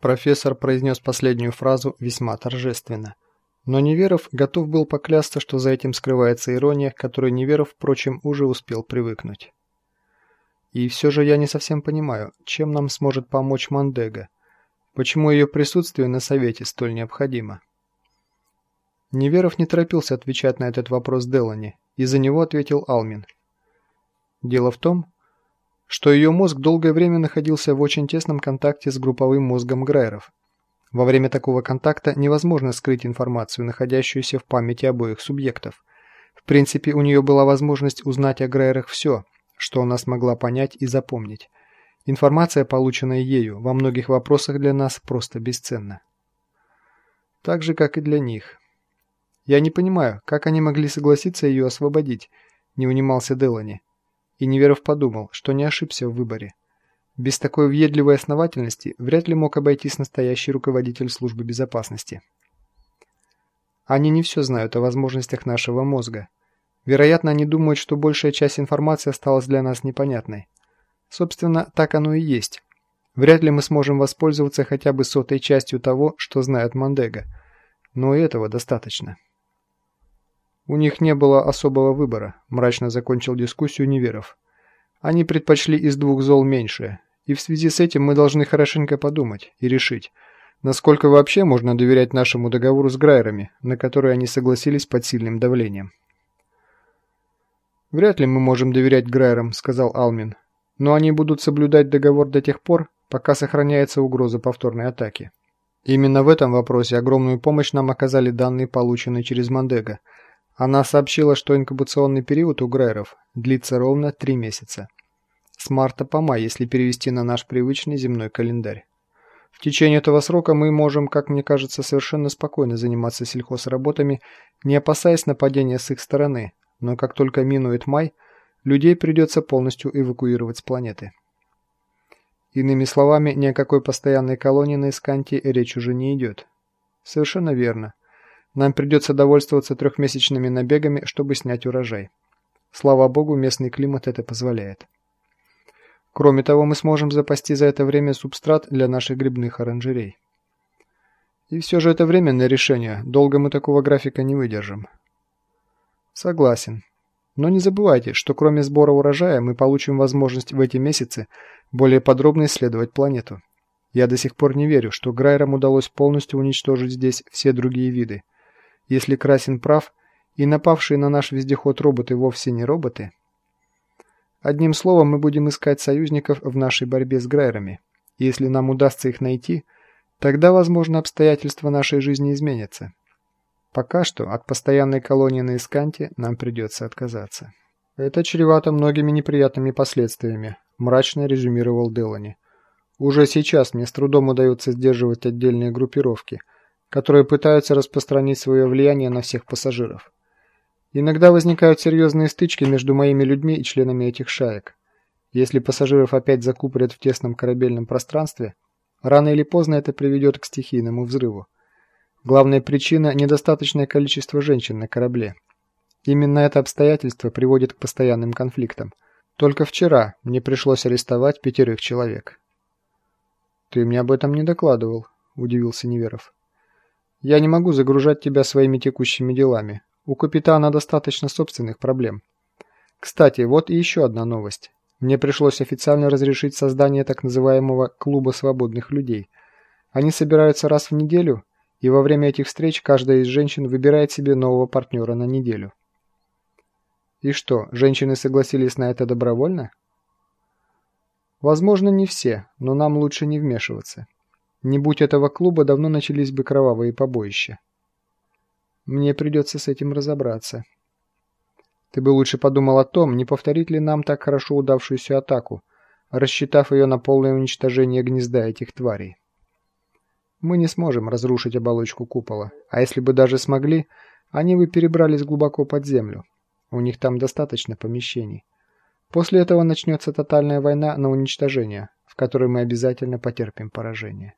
Профессор произнес последнюю фразу весьма торжественно. Но Неверов готов был поклясться, что за этим скрывается ирония, к которой Неверов, впрочем, уже успел привыкнуть. И все же я не совсем понимаю, чем нам сможет помочь Мандега? Почему ее присутствие на совете столь необходимо? Неверов не торопился отвечать на этот вопрос Делани, и за него ответил Алмин. Дело в том, что ее мозг долгое время находился в очень тесном контакте с групповым мозгом Грайеров. Во время такого контакта невозможно скрыть информацию, находящуюся в памяти обоих субъектов. В принципе, у нее была возможность узнать о Грайерах все, что она смогла понять и запомнить. Информация, полученная ею, во многих вопросах для нас просто бесценна. Так же, как и для них. Я не понимаю, как они могли согласиться ее освободить, не унимался Делани и Неверов подумал, что не ошибся в выборе. Без такой въедливой основательности вряд ли мог обойтись настоящий руководитель службы безопасности. Они не все знают о возможностях нашего мозга. Вероятно, они думают, что большая часть информации осталась для нас непонятной. Собственно, так оно и есть. Вряд ли мы сможем воспользоваться хотя бы сотой частью того, что знает Мандега. Но и этого достаточно. У них не было особого выбора, мрачно закончил дискуссию Неверов. Они предпочли из двух зол меньшее, и в связи с этим мы должны хорошенько подумать и решить, насколько вообще можно доверять нашему договору с Грайерами, на который они согласились под сильным давлением. «Вряд ли мы можем доверять Грайерам», — сказал Алмин. «Но они будут соблюдать договор до тех пор, пока сохраняется угроза повторной атаки». Именно в этом вопросе огромную помощь нам оказали данные, полученные через Мандега, она сообщила, что инкубационный период у Грейров длится ровно три месяца. С марта по май, если перевести на наш привычный земной календарь. В течение этого срока мы можем, как мне кажется, совершенно спокойно заниматься сельхозработами, не опасаясь нападения с их стороны, но как только минует май, людей придется полностью эвакуировать с планеты. Иными словами, ни о какой постоянной колонии на Исканте речь уже не идет. Совершенно верно. Нам придется довольствоваться трехмесячными набегами, чтобы снять урожай. Слава богу, местный климат это позволяет. Кроме того, мы сможем запасти за это время субстрат для наших грибных оранжерей. И все же это временное решение, долго мы такого графика не выдержим. Согласен. Но не забывайте, что кроме сбора урожая мы получим возможность в эти месяцы более подробно исследовать планету. Я до сих пор не верю, что Грайрам удалось полностью уничтожить здесь все другие виды. Если Красин прав, и напавшие на наш вездеход роботы вовсе не роботы. Одним словом, мы будем искать союзников в нашей борьбе с Грайерами. Если нам удастся их найти, тогда, возможно, обстоятельства нашей жизни изменятся. Пока что от постоянной колонии на Исканте нам придется отказаться. Это чревато многими неприятными последствиями, мрачно резюмировал Делани. Уже сейчас мне с трудом удается сдерживать отдельные группировки – которые пытаются распространить свое влияние на всех пассажиров. Иногда возникают серьезные стычки между моими людьми и членами этих шаек. Если пассажиров опять закупорят в тесном корабельном пространстве, рано или поздно это приведет к стихийному взрыву. Главная причина – недостаточное количество женщин на корабле. Именно это обстоятельство приводит к постоянным конфликтам. Только вчера мне пришлось арестовать пятерых человек. «Ты мне об этом не докладывал», – удивился Неверов. Я не могу загружать тебя своими текущими делами. У капитана достаточно собственных проблем. Кстати, вот и еще одна новость. Мне пришлось официально разрешить создание так называемого «клуба свободных людей». Они собираются раз в неделю, и во время этих встреч каждая из женщин выбирает себе нового партнера на неделю. И что, женщины согласились на это добровольно? Возможно, не все, но нам лучше не вмешиваться. Не будь этого клуба, давно начались бы кровавые побоища. Мне придется с этим разобраться. Ты бы лучше подумал о том, не повторить ли нам так хорошо удавшуюся атаку, рассчитав ее на полное уничтожение гнезда этих тварей. Мы не сможем разрушить оболочку купола, а если бы даже смогли, они бы перебрались глубоко под землю. У них там достаточно помещений. После этого начнется тотальная война на уничтожение, в которой мы обязательно потерпим поражение.